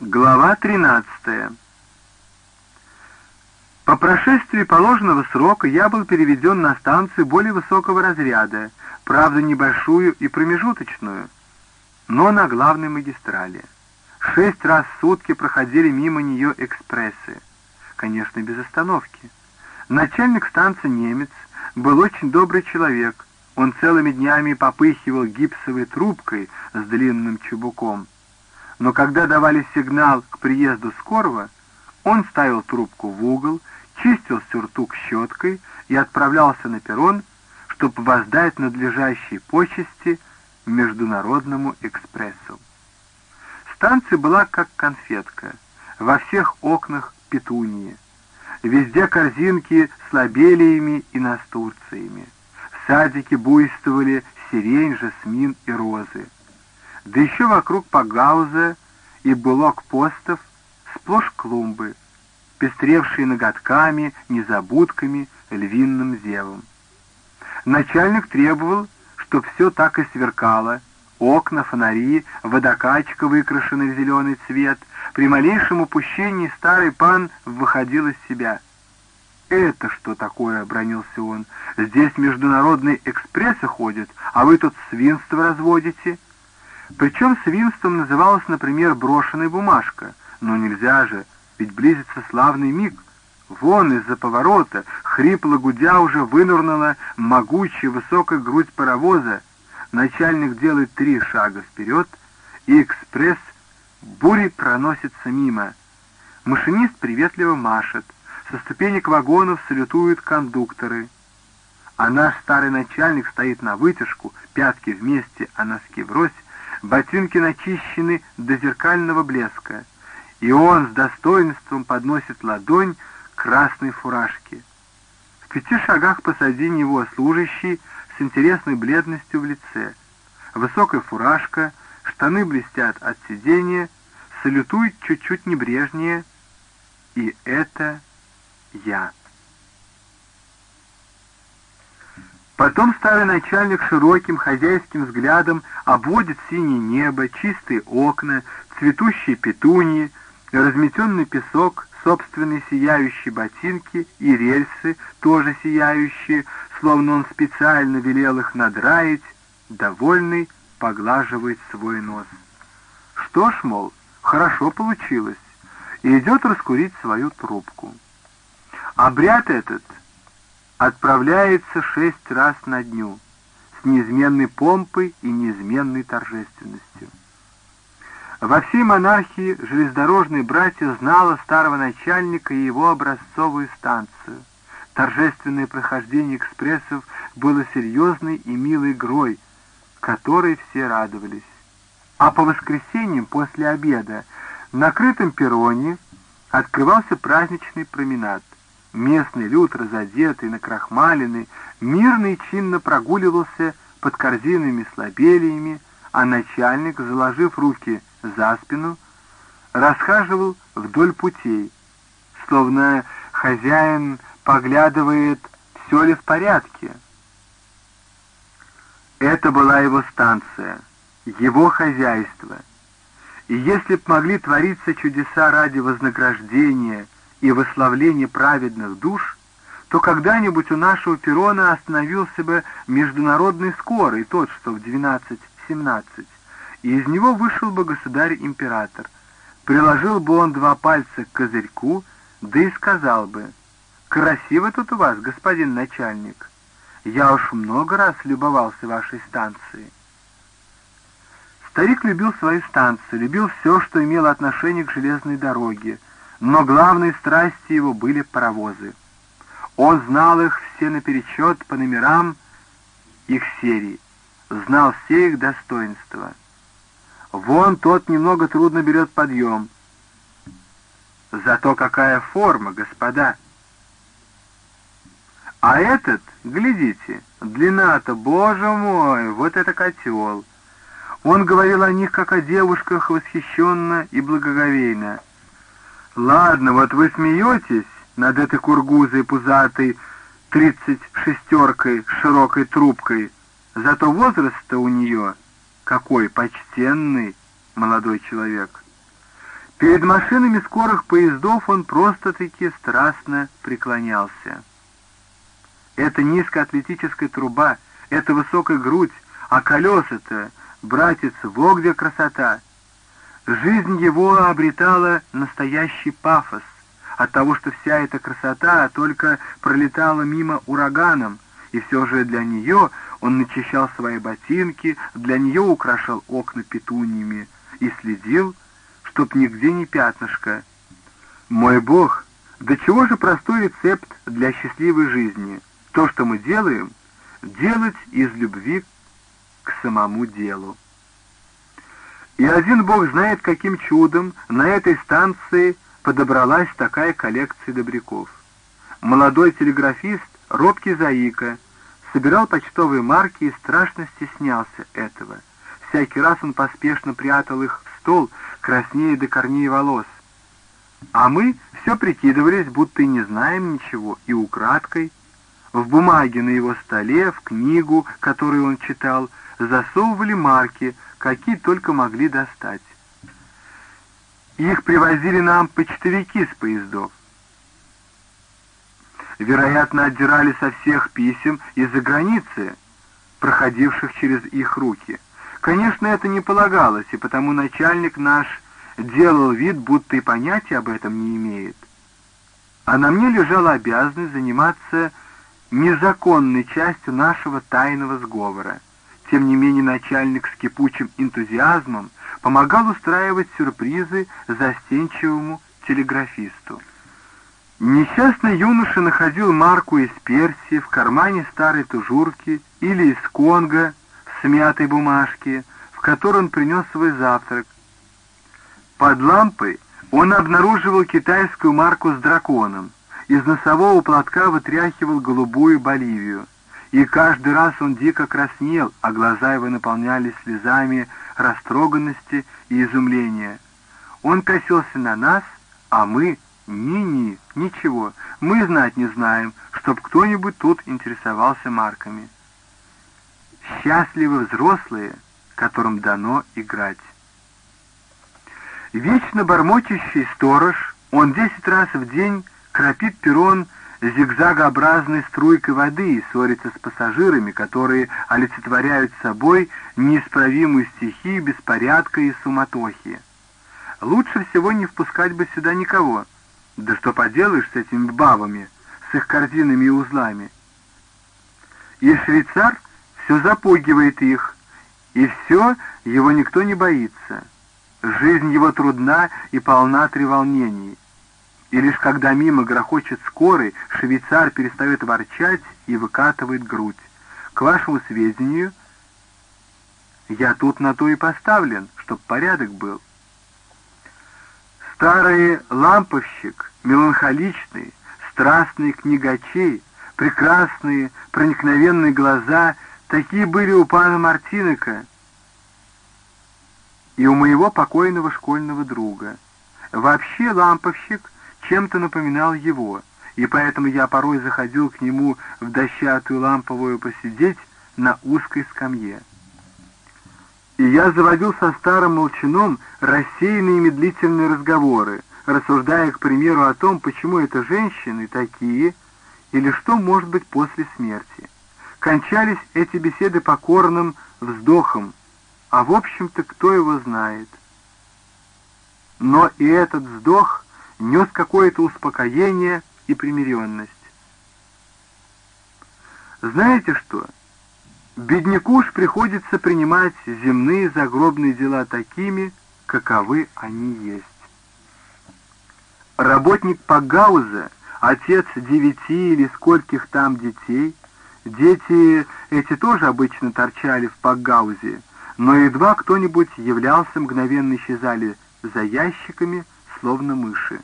Глава 13. По прошествии положенного срока я был переведен на станцию более высокого разряда, правда небольшую и промежуточную, но на главной магистрали. Шесть раз в сутки проходили мимо нее экспрессы, конечно, без остановки. Начальник станции немец был очень добрый человек, он целыми днями попыхивал гипсовой трубкой с длинным чубуком, но когда давали сигнал к приезду скорого, он ставил трубку в угол, чистил сюртук щеткой и отправлялся на перрон, чтобы воздать надлежащие почести Международному экспрессу. Станция была как конфетка, во всех окнах петунии, везде корзинки с лобелиями и настурциями. В садике буйствовали сирень, жасмин и розы да еще вокруг Пагауза и булок постов сплошь клумбы, пестревшие ноготками, незабудками, львиным зевом. Начальник требовал, чтоб все так и сверкало, окна, фонари, водокачка, выкрашенная в зеленый цвет. При малейшем упущении старый пан выходил из себя. «Это что такое?» — бронился он. «Здесь международные экспрессы ходят, а вы тут свинство разводите». Причем свинством называлась, например, брошенная бумажка. Но нельзя же, ведь близится славный миг. Вон из-за поворота, хрипло гудя, уже вынурнула могучая высокая грудь паровоза. Начальник делает три шага вперед, и экспресс бурей проносится мимо. Машинист приветливо машет. Со ступенек вагонов салютуют кондукторы. А наш старый начальник стоит на вытяжку, пятки вместе, а носки врозь, ботинки начищены до зеркального блеска, и он с достоинством подносит ладонь красной фуражке. В пяти шагах позади него служащий с интересной бледностью в лице. Высокая фуражка, штаны блестят от сидения, салютует чуть-чуть небрежнее, и это я. Потом старый начальник широким хозяйским взглядом обводит синее небо, чистые окна, цветущие петуньи, разметенный песок, собственные сияющие ботинки и рельсы, тоже сияющие, словно он специально велел их надраить, довольный поглаживает свой нос. Что ж, мол, хорошо получилось, и идет раскурить свою трубку. Обряд этот — отправляется шесть раз на дню с неизменной помпой и неизменной торжественностью. Во всей монархии железнодорожные братья знала старого начальника и его образцовую станцию. Торжественное прохождение экспрессов было серьезной и милой игрой, которой все радовались. А по воскресеньям после обеда на крытом перроне открывался праздничный променад. Местный люд, разодетый, накрахмаленный, мирно и чинно прогуливался под корзинами с лобелиями, а начальник, заложив руки за спину, расхаживал вдоль путей, словно хозяин поглядывает, все ли в порядке. Это была его станция, его хозяйство. И если б могли твориться чудеса ради вознаграждения — и восславление праведных душ, то когда-нибудь у нашего перрона остановился бы международный скорый, тот, что в 12-17, и из него вышел бы государь-император. Приложил бы он два пальца к козырьку, да и сказал бы, «Красиво тут у вас, господин начальник. Я уж много раз любовался вашей станцией». Старик любил свою станцию, любил все, что имело отношение к железной дороге, но главной страстью его были паровозы. Он знал их все наперечет по номерам их серий, знал все их достоинства. Вон тот немного трудно берет подъем. Зато какая форма, господа! А этот, глядите, длина-то, боже мой, вот это котел! Он говорил о них, как о девушках, восхищенно и благоговейно. Ладно, вот вы смеетесь над этой кургузой пузатой тридцать шестеркой широкой трубкой, зато возраст-то у нее какой почтенный молодой человек. Перед машинами скорых поездов он просто-таки страстно преклонялся. Это низкоатлетическая труба, это высокая грудь, а колеса-то, братец, во где красота. Жизнь его обретала настоящий пафос от того, что вся эта красота только пролетала мимо ураганом, и все же для нее он начищал свои ботинки, для нее украшал окна петуниями и следил, чтоб нигде не пятнышко. Мой Бог, да чего же простой рецепт для счастливой жизни? То, что мы делаем, делать из любви к самому делу. И один Бог знает, каким чудом на этой станции подобралась такая коллекция добряков. Молодой телеграфист, робкий заика, собирал почтовые марки и страшно стеснялся этого. Всякий раз он поспешно прятал их в стол, краснее до корней волос. А мы все прикидывались, будто и не знаем ничего, и украдкой, в бумаге на его столе, в книгу, которую он читал, засовывали марки, какие только могли достать. Их привозили нам почтовики с поездов. Вероятно, отдирали со всех писем из-за границы, проходивших через их руки. Конечно, это не полагалось, и потому начальник наш делал вид, будто и понятия об этом не имеет. А на мне лежала обязанность заниматься незаконной частью нашего тайного сговора. Тем не менее начальник с кипучим энтузиазмом помогал устраивать сюрпризы застенчивому телеграфисту. Несчастный юноша находил марку из Персии в кармане старой тужурки или из Конго в смятой бумажке, в которой он принес свой завтрак. Под лампой он обнаруживал китайскую марку с драконом, из носового платка вытряхивал голубую Боливию. И каждый раз он дико краснел, а глаза его наполнялись слезами растроганности и изумления. Он косился на нас, а мы ни-ни, ничего, мы знать не знаем, чтоб кто-нибудь тут интересовался марками. Счастливы взрослые, которым дано играть. Вечно бормочущий сторож, он десять раз в день кропит перрон зигзагообразной струйкой воды и ссорится с пассажирами, которые олицетворяют собой неисправимую стихию беспорядка и суматохи. Лучше всего не впускать бы сюда никого. Да что поделаешь с этими бабами, с их корзинами и узлами. И швейцар все запугивает их, и все его никто не боится. Жизнь его трудна и полна треволнений. И лишь когда мимо грохочет скорый, швейцар перестает ворчать и выкатывает грудь. К вашему сведению, я тут на то и поставлен, чтоб порядок был. Старый ламповщик, меланхоличный, страстный книгачей, прекрасные, проникновенные глаза, такие были у пана Мартинека и у моего покойного школьного друга. Вообще ламповщик — чем-то напоминал его, и поэтому я порой заходил к нему в дощатую ламповую посидеть на узкой скамье. И я заводил со старым молчаном рассеянные и медлительные разговоры, рассуждая, к примеру, о том, почему это женщины такие, или что может быть после смерти. Кончались эти беседы покорным вздохом, а в общем-то кто его знает. Но и этот вздох нес какое-то успокоение и примиренность. Знаете что? Бедняку уж приходится принимать земные загробные дела такими, каковы они есть. Работник Пагауза, отец девяти или скольких там детей, дети эти тоже обычно торчали в Пагаузе, но едва кто-нибудь являлся, мгновенно исчезали за ящиками, словно мыши.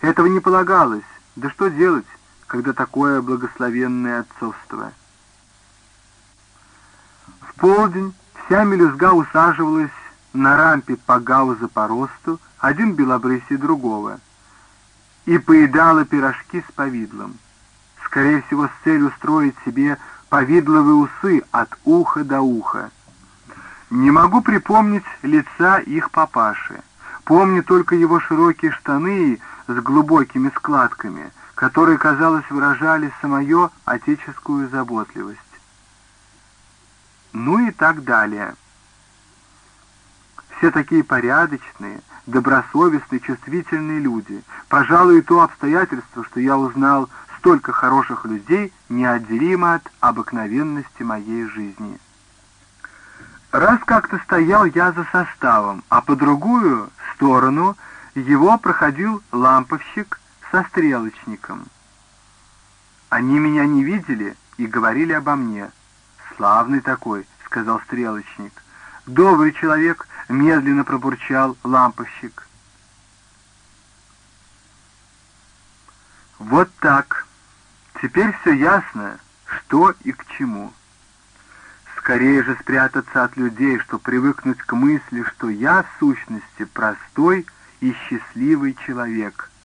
Этого не полагалось. Да что делать, когда такое благословенное отцовство? В полдень вся мелюзга усаживалась на рампе по гауза по росту, один белобрысий другого, и поедала пирожки с повидлом. Скорее всего, с целью устроить себе повидловые усы от уха до уха. Не могу припомнить лица их папаши. Помню только его широкие штаны с глубокими складками, которые, казалось, выражали самую отеческую заботливость. Ну и так далее. Все такие порядочные, добросовестные, чувствительные люди. Пожалуй, то обстоятельство, что я узнал столько хороших людей, неотделимо от обыкновенности моей жизни. Раз как-то стоял я за составом, а по другую сторону его проходил ламповщик со стрелочником. Они меня не видели и говорили обо мне. «Славный такой», — сказал стрелочник. «Добрый человек», — медленно пробурчал ламповщик. Вот так. Теперь все ясно, что и к чему. Скорее же спрятаться от людей, что привыкнуть к мысли, что я в сущности простой и счастливый человек —